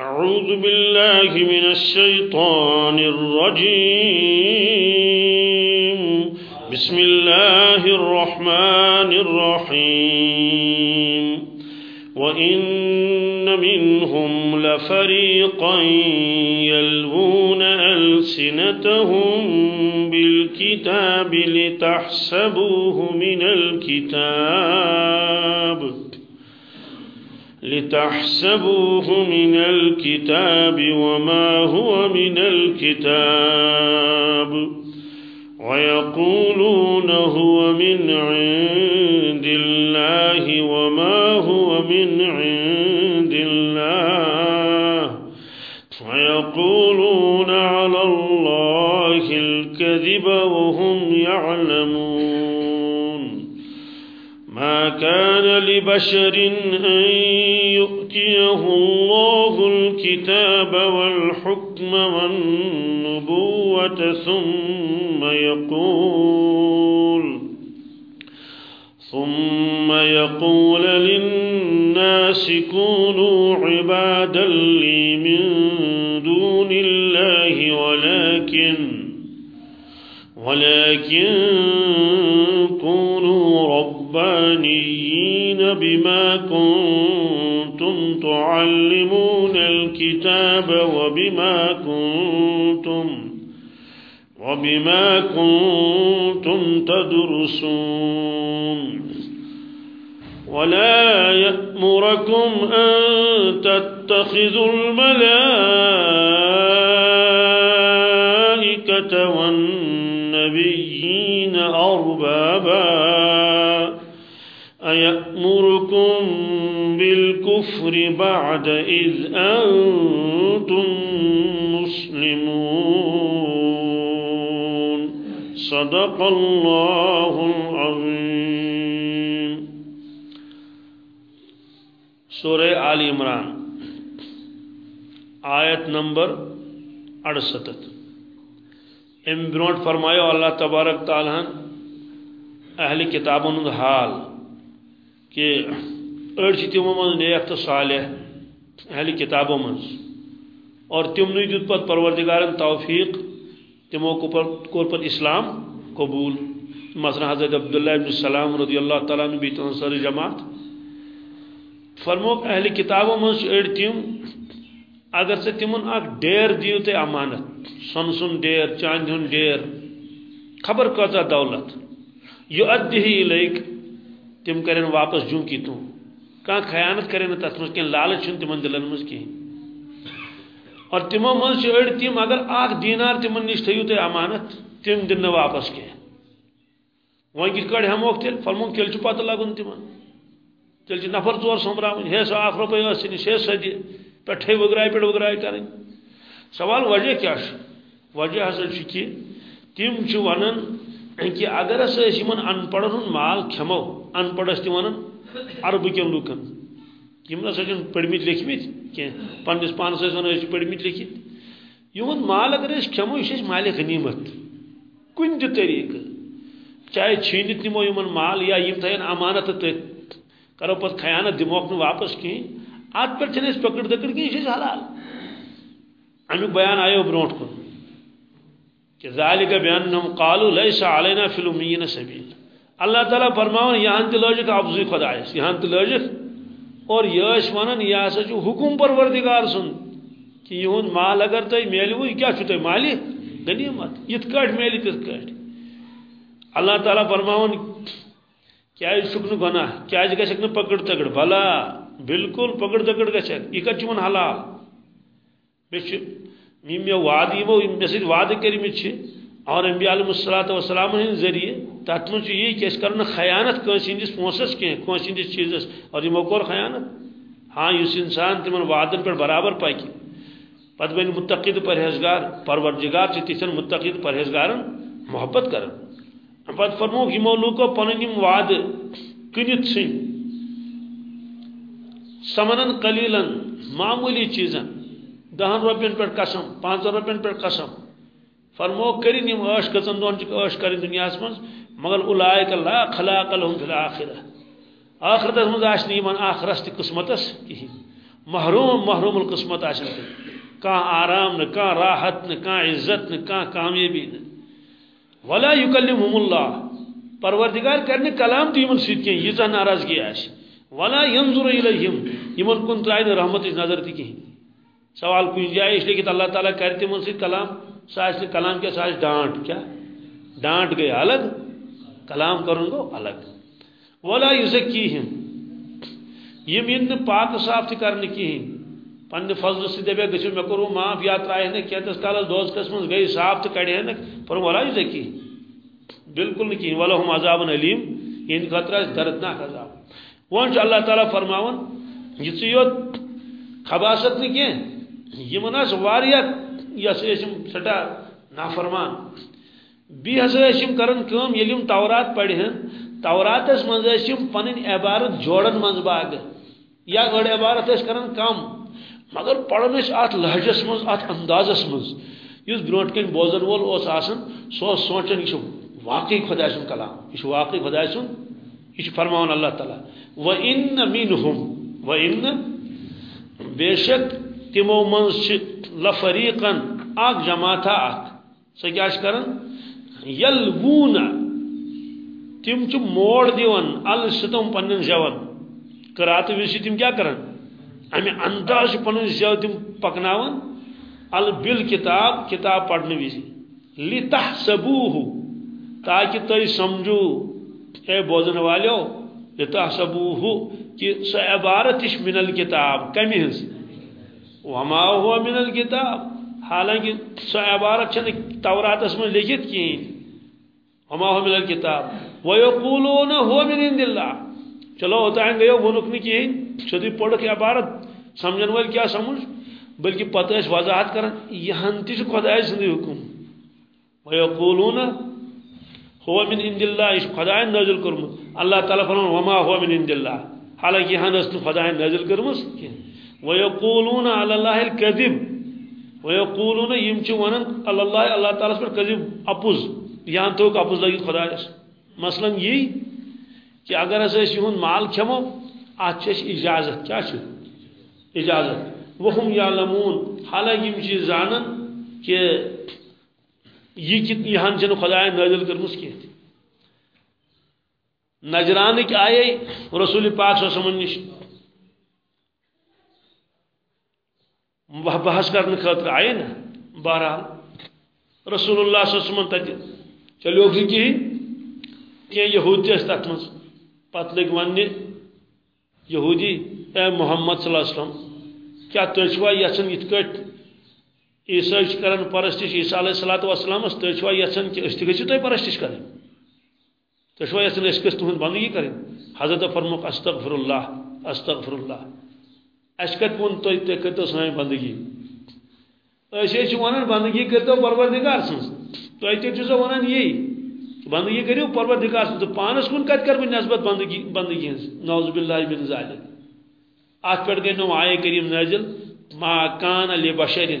أعوذ بالله من الشيطان الرجيم. بسم الله الرحمن الرحيم. وإن منهم لفريقا يلوون ألسنتهم بالكتاب لتحسبوه من الكتاب لتحسبوه من الكتاب وما هو من الكتاب ويقولون هو من عند الله وما هو من عند لبشر أن يؤتيه الله الكتاب والحكم والنبوة ثم يقول ثم يقول للناس كونوا عبادا لي من دون الله ولكن ولكن كونوا ربانيين بما كنتم تعلمون الكتاب وبما كنتم وبما كنتم تدرسون ولا يأمركم أن تتخذوا الملائكة والنبيين أربابا أيأمركم بالكفر بعد إذ أنتم مسلمون. صدق الله العظيم. سورة آل عمران، آیت نمبر اڑستت ام برونٹ فرمایو اللہ تبارک تعالیٰ اہل کتابن حال کہ أڑ تمو من نیک تو صالح اہل کتابوں من اور تمن دیت پت پروردگارن توفیق تمو کور پت اسلام قبول۔ مثلا حضرت عبداللہ ابن السلام رضی اللہ تعالیٰ عنہ بیت سر جماعت۔ فرموک اہل کتابوں من أڑ تم اگر سے تمن اک ڈیر دیو تے امانت سن سن ڈیر چاند ہن ڈیر خبر کتا دولت۔ یہ ادھی الیک تم کرن واپس جوں کی تو کان خیانت کرن تت مز کین لالچ چھن تمن دلن مز کی۔ اور تمو من چھ اڑ تم اگر اک دینار تمن نش تھیو تے امانت تم دن واپس کی وۄنۍ کِتھ کٲٹھۍ ہٮ۪موکھ تیٚلہِ فرمون تیٚلہِ چھُ پتہٕ لگُن تِمن تیٚلہِ چھِ نفر ژور سوٚمبراوٕنۍ ہے جی۔ سۄ اکھ رۄپے ٲس ژےٚ نِش ہے سۄ دِ پٮ۪ٹھے وٕگراے پٮ۪ٹھ وٕگراے کَرٕنۍ سوال وجہ کیٛاہ چھُ وجہ ہسا چھُ کہِ تِم چھِ وَنان کہ اگر ہسا أسۍ یِمن ان پڑھن ہُنٛد مال کھٮ۪مو ان پڑھ ٲسۍ تِم وَنان عربہٕ کٮ۪ن لُکن یِم نسا چھِنہٕ پٔرمٕتۍ لیکھمٕتۍ پانس ٲسۍ وَنان أسۍ مال اگر أسۍ کھٮ۪مو یہِ چھِ اَسہِ مالہِ غنیٖمت چاہے چھیٖنِتھ نِمو یِمن مال یا یِم تھاون یعنی امانت تٔتھۍ کرو پتہٕ خیانت دِموکھ نہٕ واپس کِہیٖنۍ اتھ پٮ۪ٹھ پکڑ دکڑ کِہیٖنۍ یہِ حلال۔ امیُک بیان آیو برونٛٹھ کُن کہ ذالک بیانہم قالوا لیس علینا فی الامیین سبیل۔ اللہ تعالیٰ فرماون یہاں تہ لٲجِکھ افضی خدایس یہاں تہ لٲجِکھ اور یہ ٲسۍ ونان یہِ ہسا چھُ حکم پروردگار سُنٛد کہ یِہُنٛد مال اگر تۄہہِ میلوٕ یہِ کیٛاہ چھُ تۄہہِ مالہِ غنیٖمت یِتھ کٲٹھۍ میلہِ تِتھ اللہ تعالیٰ فرماون کیٛازِ چھُکھ نہٕ گۄناہ کیٛازِ گژھکھ پکڑ تکڑ۔ بلا بالکل پکڑ تکڑ گژھکھ یہِ کتہِ چھُ وۄنۍ حلال بیٚیہِ چھُ یِم مےٚ وعدٕ یِمو مےٚ سۭتۍ وعدٕ اور انبیاء علیہ الصلوۃ والسلام ہٕنٛدۍ ذٔریعہٕ تتھ منٛز چھُ کہ أسۍ کرو خیانت کٲنٛسہِ ہٕنٛدِس پونٛسس کینٛہہ کٲنٛسہِ ہٕنٛدِس چیٖزس۔ اور یِمو کوٚر خیانت۔ ہاں یُس انسان تِمن وعدن پٮ۪ٹھ برابر پکہِ پتہٕ بنہِ متقد پرہیزگار، پروردگار چھِ تِتھٮ۪ن متقد پرہیزگارن محبت کران پتہٕ فرموکھ یِمو لوٗکو پنٕنۍ یِم وعدٕ کٕنِتھ ژھٕنۍ سمنن قلیلن، معمولی چیزن۔ دہن رۄپین پٮ۪ٹھ قسم پانٛژن رۄپین پٮ۪ٹھ قسم۔ فرمو کٔرِنۍ یِم ٲش کٔژن دۄہن چھِکھ ٲش کَرٕنۍ دُنیاہس منٛز، مگر اُلایک لا خلاق لهم فی الآخرہ آخرتس منٛز آسہِ نہٕ یِمن آخرس تہِ قٕسمتس کِہیٖنۍ محروم محروم القسمت آشن کان آرام نہ کان راحت نہ کان عزت نہ کان کامیابی نہ۔ ولا یکلمہم اللہ۔ پروردگار کرنے کلام تو یمن سیت کہیں، یہ ناراضگی آش ولا ينظر الیہم۔ یمن کن ترائے رحمت نظر تھی کہیں۔ سوال کچھ جائے اس لیے کہ اللہ تعالیٰ کرتے من سیت کلام ساس کلام کیا ساس ڈانٹ، کیا؟ ڈانٹ گئے، الگ؟ کلام کرن گو الگ۔ ولا یزکیہم یم ین پاک صاف تہ کرنے کہین پنہ فضل سے دبے گچھو مے کرو، معاف یا ترائے نہ کیتس کالس دوز قسم گئی صاف تہ کڑے نہ پر ولا یزکی بالکل نہیں ولہم عذاب علیم ان خطرہ دردناک عذاب۔ وان اللہ تعالی فرماون، یہ یوت خباست نہ کی یمن اس واریا یس اسم سٹا نافرمان. بی ہسا اسم کرن کم یلیم تورات پڑھن توراتس منز اسم پنن عبارت جوڑن منز باغ یا گڑ عبارت اس کرن کم. مگر پڑھن اس ات لہجس منز ات اندازس منز. یس بروٹ کن بوزن وول اوس آسن، سو سوچن یہ واقعی خدا سن کلام. یہ واقعی خدا سن یہ فرماون اللہ تعالی. و ان منهم و ان بے شک تمو منز لفریقن اک جماعت اک سہ کیا کرن؟ یلوون تم چھ موڑ دیون، ال ستم پنن زیون کرات وز تم کیا کرن؟ امی انداز پنن زیو تم پکناون، ال بل کتاب کتاب پڑھنے وز لتحسبوه تاکہ تھی سمجھو، اے بوزن والو لتحسبوه کہ سہ عبارت من الکتاب، کمی ہز وما هو من الكتاب حالانکہ سو عبارت چھنے توراتس میں لکھت کین وما هو من الكتاب ويقولون هو من عند الله چلو ہوتا ہے گئے ونک نہیں کین چھتی پڑھ کے عبارت سمجھن وال کیا سمجھ؟ بلکہ پتہ اس وضاحت کرن یہاں تیس خدای سندی حکم۔ ويقولون هو من عند الله اس خدای نازل کرم اللہ تعالی فرمان وما هو من عند الله۔ حالانکہ یہاں اس خدای نازل کرمس ويقولون على الله الكذب ويقولون يمچ ونن على الله الله تعالى پر كذب اپوز، یہاں تو اپوز لگی خدا مثلا یہ کہ اگر اس یہن مال کھمو اچھش اجازت، کیا چھ اجازت۔ وهم يعلمون۔ حالانکہ یم چیز زانن کہ یہ کت یہاں جن خدا نازل کرمس کی۔ نجرانک آئے رسول پاک صلی اللہ علیہ وسلم بحث کرنے خاطر آئے نا؟ بہرحال، رسول اللہ صلی اللہ علیہ وسلم تک چلو جی کہین کی یہود تس تک من پتہ لگ ون یہودی اے محمد صلی اللہ علیہ وسلم۔ کیا تجوا یسن یت کٹ؟ عیسائی کرن پرستش، عیسیٰ علیہ الصلوۃ والسلام تجوا یسن کہ است گژھو تہ پرستش کرن تجوا یسن اس کس تہن بندگی کرن حضرت فرموک، استغفر اللہ استغفر اللہ۔ اس کت ون تو تے کرتو سائیں بندگی اسے چھ ونن بندگی کرتو پروردگار سن تو تے چھ ونن یی بندگی کریو پروردگار سن تو پانس کن کت کر نسبت بندگی بندگی نعوذ باللہ من ذالک ات پٹ گئی نو آئے کریم نازل ما کان لبشر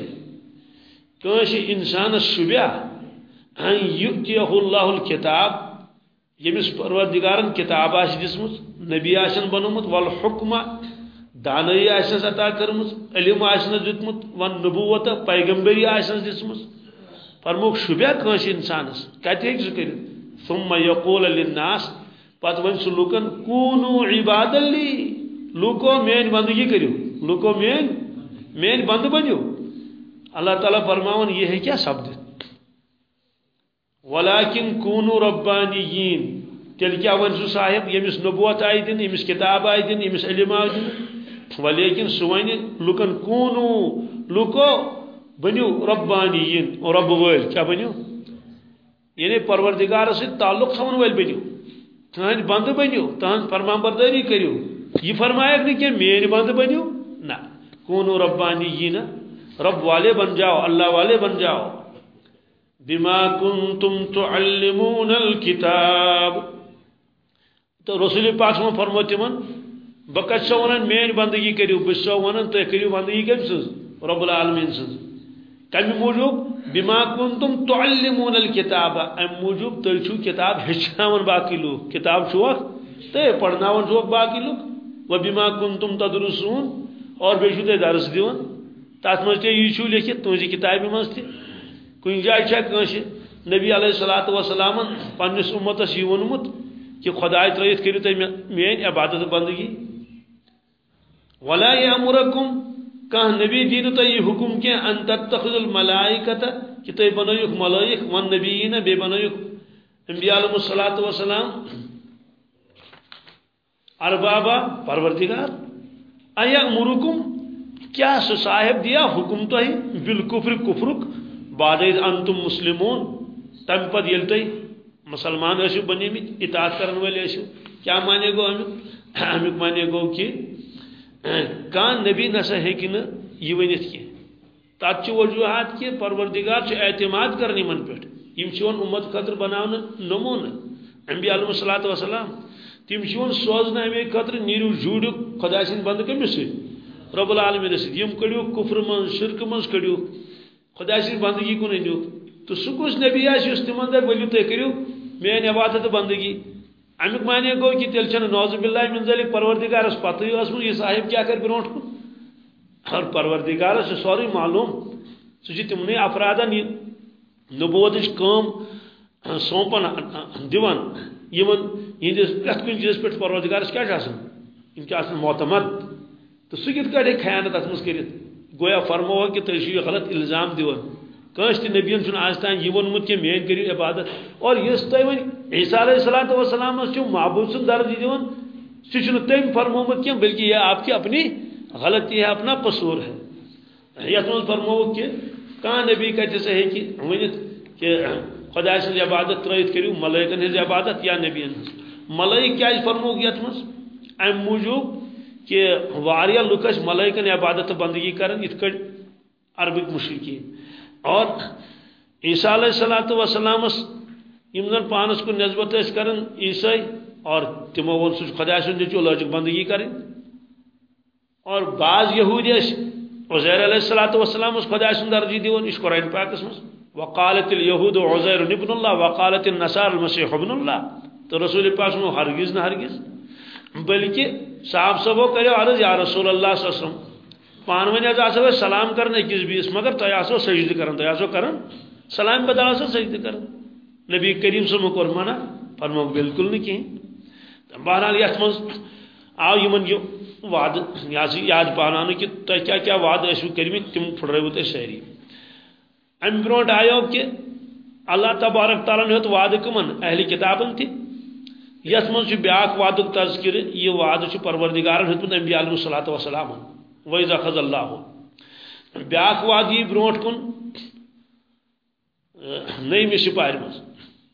کانش انسان شبیا ان یؤتیہ اللہ الکتاب یمس پروردگارن کتاب آش دسمت نبی آشن بنومت والحکمہ دانائی آسنس عطا کرمز علم آسنس دتمت ون نبوت، پیغمبری آسنس دسمز فرموک شبیا کنس انسانس کت ہیک سہ ثم یقول للناس، پتہ ون سہ لوکن، کونو عباد لی۔ لوکو مین بندگی کریو؟ لوکو مین مین بند بنیو۔ اللہ تعالیٰ فرماون، یہ ہے کیا سبد؟ ولیکن کونو ربانیین۔ تیل کیا ون سہ صاحب، یمس نبوت آئی دن، یمس کتاب آئی دن، یمس علم آئی دن۔ ولیکن سوانی لکن کونو لکو بنیو ربانیین رب ویل، کیا بنیو؟ یعنی پروردگار سے تعلق سمن ویل بنیو۔ تہند بند بنیو تہند فرمان برداری کریو۔ یہ فرمایا کہ کہ میری بند بنیو؟ نہ۔ کونو ربانیین، رب والے بن جاؤ، اللہ والے بن جاؤ۔ بما کنتم تعلمون الكتاب تو رسول پاک صلی اللہ علیہ سو ونان میری بندگی کرو بس سو ونان تھی کرو بندگی کم سز رب العالمین سز کمی موجوب بما کنتم تعلمون الکتاب ام موجوب تھی چھو کتاب ہچناون باقی لوگ کتاب چھوک تے پڑھناون چھوک باقی لوگ و بما کنتم تدرسون اور بیشو تے درس دیون تات مجھ تے یہ چھو لکھت تُہنزی کتابی مز تھی کن جائے چھا نبی علیہ الصلوۃ والسلام پنس امتس یہ ونمت کہ خدا ترت کرو تھی میری عبادت بندگی ولا یامرکم کان نبی دین تو یہ حکم کہ ان تتخذ الملائکۃ، کہ تھی بنویک ملائک، ون نبیین، بے بنویک. انبیاء علیہ الصلوۃ والسلام، اربابا پروردگار ایا امرکم کیا سو صاحب دیا حکم تو ہی؟ بالکفر کفرک، بعد انتم مسلمون، تم پد یل تھی مسلمان ٲسِو بنیمٕتۍ اطاعت کرن وٲلۍ ٲسِو کیٛاہ مانے گوٚو امیُک امیُک مانے گوٚو کہِ کانٛہہ نبی نسا ہیٚکہِ نہٕ یہِ ؤنِتھ کینٛہہ تتھ وجوہات کہِ پروردگار چھُ اعتماد کران یِمن پٮ۪ٹھ یِم چھِ یِوان اُمت خٲطرٕ بناونہٕ نموٗنہٕ انبیاء علیہ الصلوۃ والسلام تِم چھِ یِوان سوزنہٕ اَمے خٲطرٕ نیٖرِو جوٗڑِو خۄداے سٕنٛدۍ بنٛدٕ کٔمِس سۭتۍ رۄب العالمیٖنس سۭتۍ یِم کٔڑِو کُفرٕ منٛز شرکہٕ منٛز کٔڑِو خۄداے سٕنٛدۍ بنٛدگی کُن أنِو تو سہ کس نبی آس اس تمن دپ ؤلو تھی کرو عبادت بندگی۔ امیک معنی گو کہ تیل چھنہ نوز باللہ من ذلك پروردگارس پتہ ٲسمٕژ یہ صاحب کیا کر برونٹ اور پروردگارس چھ سورُے معلوم۔ سہ چھ تمنے افرادن یہ نبوتٕچ کٲم سونپن دِوان یمن یہندس پرٛٮ۪تھ کُنہِ چیٖزس پٮ۪ٹھ پروردگارس کیٛاہ چھُ آسان یِم چھِ آسان معتمد؟ تہٕ سُہ کِتھ کٲٹھۍ ہیٚکہِ خیانت اتھ منٛز کٔرِتھ گویا فرموو کہ تُہۍ چھِو یہِ غلط الزام دِوان کنس تہ نبین آج تان یہ ونمت کہ مین کرو عبادت۔ اور یس تہ ون عیسیٰ علیہ الصلوۃ والسلام چھ معبود سن درجہ دیون سہ تم فرمومت کی بلکہ یہ آپ کی اپنی غلطی ہے، اپنا قصور ہے۔ یت من فرمو کہ کان نبی کت سے ہے کہ ونت کہ خدا سن عبادت ترایت کرو ملائکن ہز عبادت یا نبیین ملائک کیا فرمو یت من ام موجوب کہ واریا لکس ملائکن عبادت بندگی کرن ات کڑ عربک مشرکین۔ اور عیسیٰ علیہ السلام وسلام یم زن پانس کو نسبت کرن، عیسائی اور تمو ون سہ خدا سند چو لوجک بندگی کریں اور بعض یہودی عزیر علیہ الصلوۃ والسلام اس خدا سند درجی دیون، اس قرآن پاکس مس۔ وقالت اليهود عزیر ابن الله وقالت النصارى المسيح ابن الله تو رسول پاک نو ہرگز نہ ہرگز۔ بلکہ صاحب سبو کرے، عرض یا رسول اللہ صلی اللہ علیہ وسلم پان ون آسو سلام کرن اکس بیس مگر تہ آسو سجد کرن تہ آسو کرن۔ سلام بدل آسو سجد کرن۔ نبی کریم صلی کور منع فرمو بالکل نہ کہیں۔ بہرحال یت من آو یمن یہ وعد یاد پانان کہ تہ کیا کیا وعد ٲسو کرمت تم پھڑرو تہ ساری ام برونٹ آیو کہ اللہ تبارک تعالیٰ ہت وعد کمن اہل کتابن تہ یت من بیاکھ وعدک تذکر، یہ وعد پروردگارن ہتمت انبیاء علیہ الصلوۃ والسلام ویزا خز اللہ بیاکھ وادی بروٹ کن، نئی سپار مز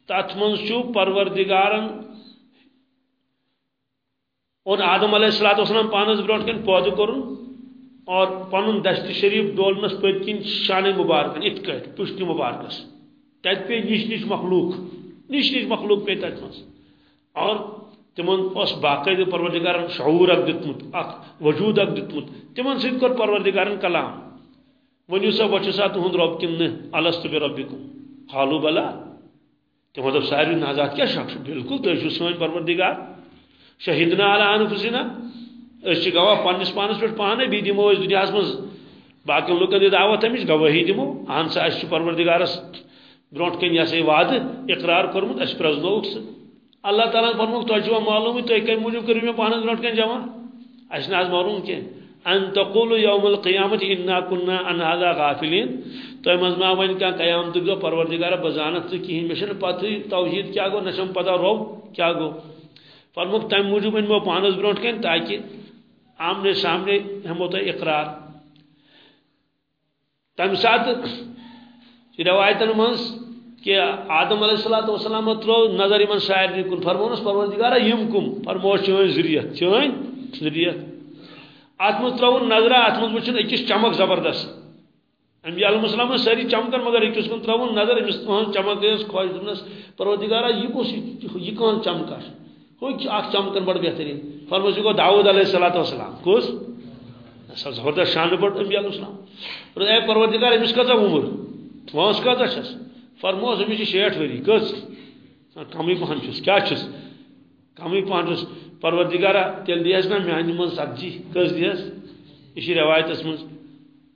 تت من پروردگارن اور آدم علیہ السلام وسلام پانس بروٹ کن پودہ کورن اور پن دشت شریف دولنس پت کن شان مبارکن ات کٹ پشت مبارکس تت پہ نش نش مخلوق، نش نش مخلوق پہ تت مز اور تمن اس باقاعدہ پروردگار شعور اک دتمت، اک وجود اک دتمت۔ تمن سید کر پروردگار کلام۔ ونیو سا وچ سا تہند رب کن الست بربکم۔ قالوا بلا تمو دپ ساری نازات کیا شک بالکل تو چھو سون پروردگار۔ شہیدنا علی انفسنا اس گواہ پنس پانس پہ پانے بی دمو اس دنیا مز باقی لوکن دی دعوت امش گواہی دمو۔ ان سا اس پروردگارس برونٹ کن یہ وعد اقرار کرمت اس پرزنوک اللہ تعالیٰ فرمو تہ معلوم تھی کم موجود کرو مے پانس برو کن جمع اس نا معلوم کی ان تقول یوم القیامت انا کنا ان هذا غافلین۔ تو مز ما ون کان قیامت دو پروردگار بزانت تو کہیں مشن پتہ توحید کیا گو، نشم پتہ رو کیا گو۔ فرمو تم موجود ان مو پانس برو کن تاکہ آمنے سامنے ہمو تو اقرار۔ تم سات جی روایتن مز کہ آدم علیہ السلام والسلام ترو نظر من سارے کن۔ فرمونس، پروردگارا، یم کم فرمو چون ذریت چون ذریت ات من ترو نظر ات من وچن اکس چمک زبردست۔ انبیاء علیہ السلام ساری چمکن مگر اکس کن ترو نظر امس چمک اس خواہش دنس پروردگارا، یہ کس یہ کون چمکا ہو اخ چمکن بڑ بہترین فرموس گو داؤد علیہ الصلوۃ والسلام۔ کس؟ زبردست شان بڑ انبیاء علیہ السلام۔ اے پروردگار امس کتا عمر؟ وانس کتا چھس فرموس امس شیٹھ وری، کس؟ کمی پہن چھس کیا چھس؟ کمی پہن چھس پروردگارا تیل دیس نا میانہ من سبزی، کس دیس؟ یہ روایت من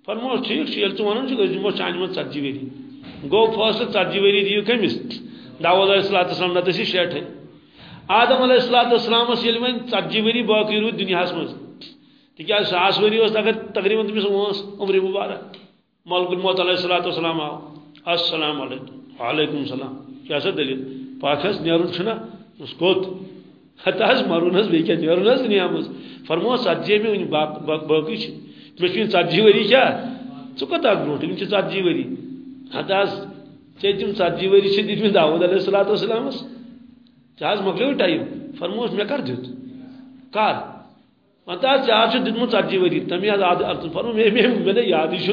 فرمو ٹھیک چھ یل تو ٹھیک ون دمو چانہ من ژتجی وری۔ گو فاصلہ ژتجی وری دیو کمس داود علیہ السلام السلام نت شیٹھ آدم علیہ السلام السلام یل ون ژتجی وری باقی رود دنیا من تک ساس وری اگر تقریباً تمس عمر مبارک۔ ملک الموت علیہ السلام السلام آو السلام علیکم۔ وعلیکم السلام. کیا سا دلیل؟ پاک حس نیرون چھنا اس کوت. حتی حس مرون حس بیکیا نیرون حس نیامز فرمو ساتجی میں انہی باقی چھ. مشکین ساتجی وری کیا؟ چو کتا گروٹ انہی چھ ساتجی وری. حتی حس چیتیم ساتجی وری چھ دیت میں داود علیہ السلام اس. چاہز مکلیو ٹائم. فرمو اس میں کر دیت کار. متا چاہ چھ دیت میں ساتجی وری. تمی از آدھ فرمو میں میں یادی چھو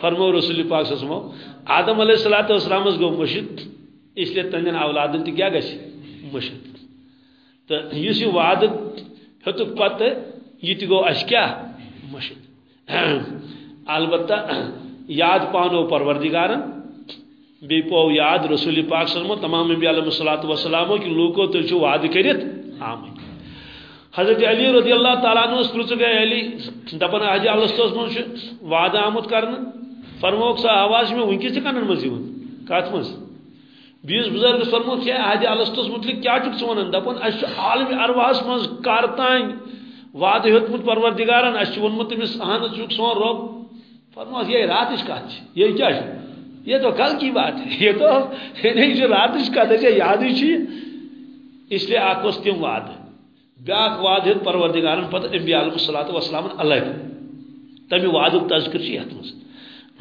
فرمو رسول پاک صلی اللہ علیہ وسلم، آدم علیہ السلام اس گو مشد اس لیے تندن اولادن تہ کیا گژھِ مشد تو اس یہ وعد ہتک پتہ یہ تہ گو اس کیا مشد البتہ یاد پانو پروردگارن بی پو یاد رسول پاک صلی اللہ علیہ وسلم، تمام انبیاء علیہ الصلوۃ والسلام کہ لوکو تو چھ وعد کرت آمین۔ حضرت علی رضی اللہ تعالیٰ عنہ اس پرچ گئے، علی دپن حج الستوس من وعد آمد کرنا فرموک سا آواز میں ونکس تہ کنن مز یون کت مز۔ بیس بزرگ فرموک کیا حج الستوس متعلق کیا چھ ونان دپن اس عالم ارواحس مز کار تان وعد ہتمت پروردگارن اس ونمت تمس اہن چھ سون رب فرموک، یہ راتش کت یہ کیا یہ تو کل کی بات ہے۔ یہ تو نہیں جو راتش کت ہے یاد ہی اس لیے آکوس تم وعد بیاکھ وعد ہت پروردگارن، پتہ انبیاء علیہ الصلوۃ والسلام علیہ تمی وعدک تذکر چھ یت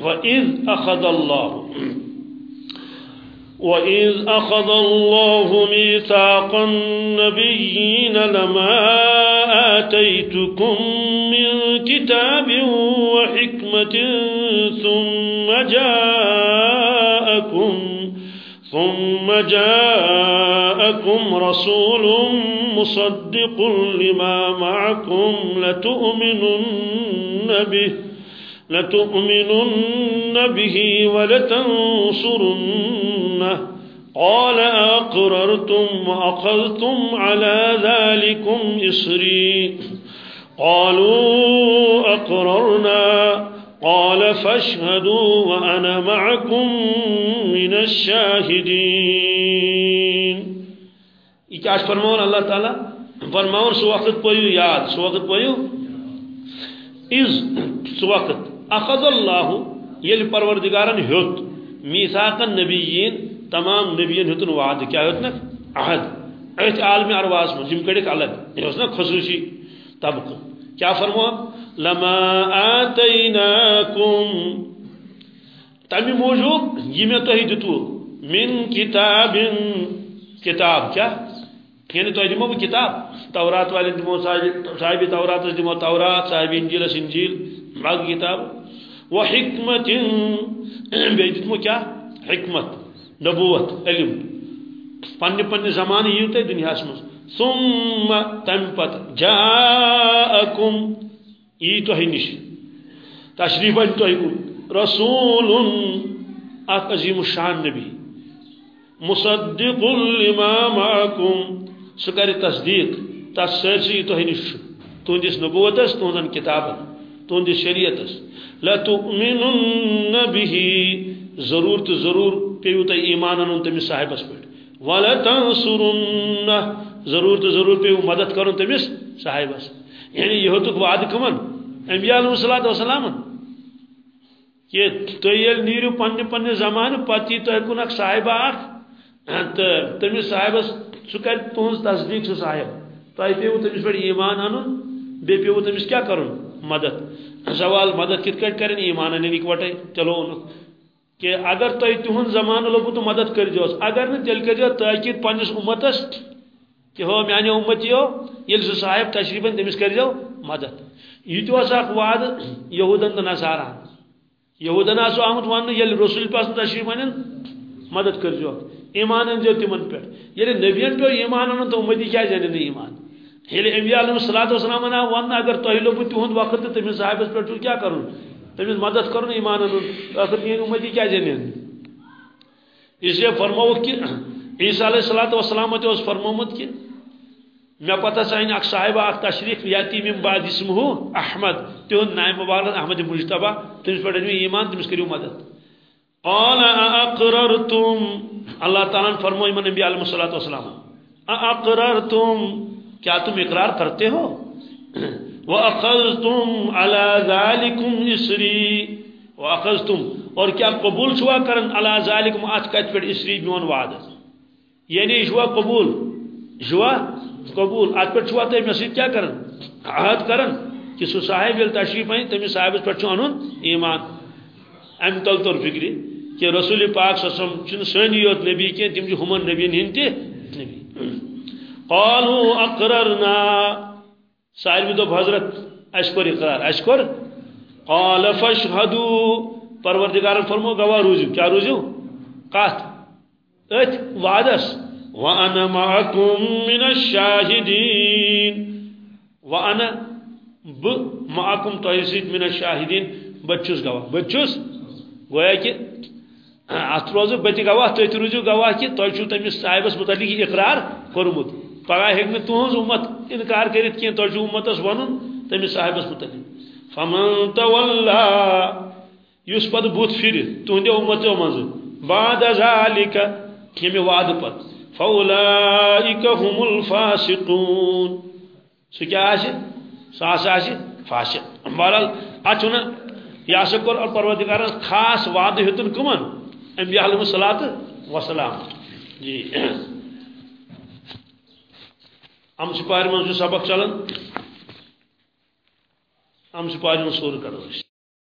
وإذ أخذ الله وإذ أخذ الله ميثاق النبيين لما آتيتكم من كتاب وحكمة ثم جاءكم ثم جاءكم رسول مصدق لما معكم لتؤمنن به لتؤمنن به ولتنصرنه. قال، أقررتم وأخذتم على ذلكم إصري. قالوا، أقررنا. قال، فاشهدوا وأنا معكم من الشاهدين. إيش فرمون الله تعالى فرمون سو وقت پویو یاد، سو وقت پویو إذ سو وقت۔ اخذ اللہ یل پروردگارن ہیوت میثاق النبیین تمام نبیین ہیوتن وعد کیا ہیوت نا عہد ایت عالم ارواز من جم کڑک الگ. یہ اس نا خصوصی طبق کیا فرمو لما آتیناکم. تمی موجود. یہ میں تو ہی دتو من کتاب کتاب کیا؟ یعنی تو دمو کتاب. تورات والے دمو صاحب تورات دمو تورات، صاحب انجیل انجیل. باقی کتاب، و حکمت بیدت مو کیا؟ حکمت، نبوت، علم. پنہ پنہ زمانہ یو تے دنیا مز ثم تم پت جاءکم. ای تو نش تشریف تو رسول اک عظیم شان نبی. مصدق لما معكم سکر تصدیق تس سرسی تو نش تہندس نبوتس تہذن کتابن تہندس شریعتس لتؤمنن به ضرور تو ضرور پیو تے ایمان ان تمس صاحبس پہ ولا تنصرن۔ ضرور تو ضرور پیو مدد کرن تمس صاحبس یعنی یہ تو وعد کمن۔ انبیاء علیہ الصلوۃ والسلام۔ کہ تو یل نیرو پنہ پنہ زمان پتی تو کن اک صاحب اخ تو تمس صاحبس سہ کر تہذ تصدیق سہ صاحب۔ تہ پیو تمس پہ ایمان ان بی پیو تمس کیا کرن؟ مدد۔ سوال مدد کت کٹ کریں ایمان ان اکوٹے چلو کہ اگر تہ تہن زمانہ لوگو تو مدد کر دیوس اگر نہ تیل کر تاکید پنس امتس کہ ہو میانہ امتیو یل سہ صاحب تشریفن تمس کر مدد۔ یہ اخ وعد یہودن تو نصارا یہودن آسو آمد ون یل رسول پاس تشریف ان مدد کر ایمان ان دیو تمن یعنی پہ یل نبیین پہ ایمان ان تو امتی کیا جانے ایمان۔ یعنی یل انبیاء علیہ الصلوۃ والسلام نا ون اگر تہ لوگ تہند وقت تو تمس صاحبس پہ کیا کرن تمس مدد کرن ایمان ان اخر یہ امتی کیا جنن اس لیے فرماوت کہ عیسی علیہ الصلوۃ والسلام تے اس فرمومت کہ مے پتہ سائن اخ صاحب اخ تشریف یاتی من بعد اسمه احمد تہن نائم مبارک احمد مجتبہ تمس پڑھ ایمان تمس کریو مدد۔ قال اقررتم اللہ تعالیٰ نے فرمو ایمان نبی علیہ الصلوۃ والسلام اقررتم کیا تم اقرار کرتے ہو؟ واخذتم على ذلكم اسری واخذتم اور کیا قبول چھوا کرن على ذلكم؟ ات کت پہ اسری میون وعدہ یعنی چھوا قبول۔ چھوا قبول۔ ات پہ چھوا تے مسجد کیا کرن؟ عہد کرن۔ کہ سو صاحب یل تشریف این تمی صاحب پہ چھو ایمان۔ ام تل طور فکری کہ رسول پاک صلی اللہ علیہ وسلم چن سنی یوت نبی کے، تم جو ہمن نبی نہیں ہنتے نبی قالوا اقررنا. سالمی دو حضرت اشکر اقرار. اشکر؟ قال فاشهدوا. پروردگار فرمو گواہ روزو. کیا روزو؟ قات ات وعدس وانا معكم من الشاهدين وانا ب معكم توحید من الشاهدين بچوس گواہ بچوس گویا کہ ات روزو بتی گواہ تو روزو گواہ کہ تو چھو تمس صاحبس متعلق اقرار کرمت پگہ ہیک نہ تہذ امت، انکار کرت کی تو امتس ون تمس صاحبس متعلق۔ فمن تولا اس پت بت پھر تہندو امتو مز بعد ذلك کھمہ وعد پت فاولئک هم الفاسقون۔ سہ کیا آسہ سہ ہسا آسہ فاسق۔ بہرحال اچھا اتھ یہ ہسا کور پروردگار خاص وعدہ ہیتن کمن۔ انبیاء علیہ الصلوۃ والسلام۔ جی۔ ام سپار من سبق چلان ام سپار من سور کرو۔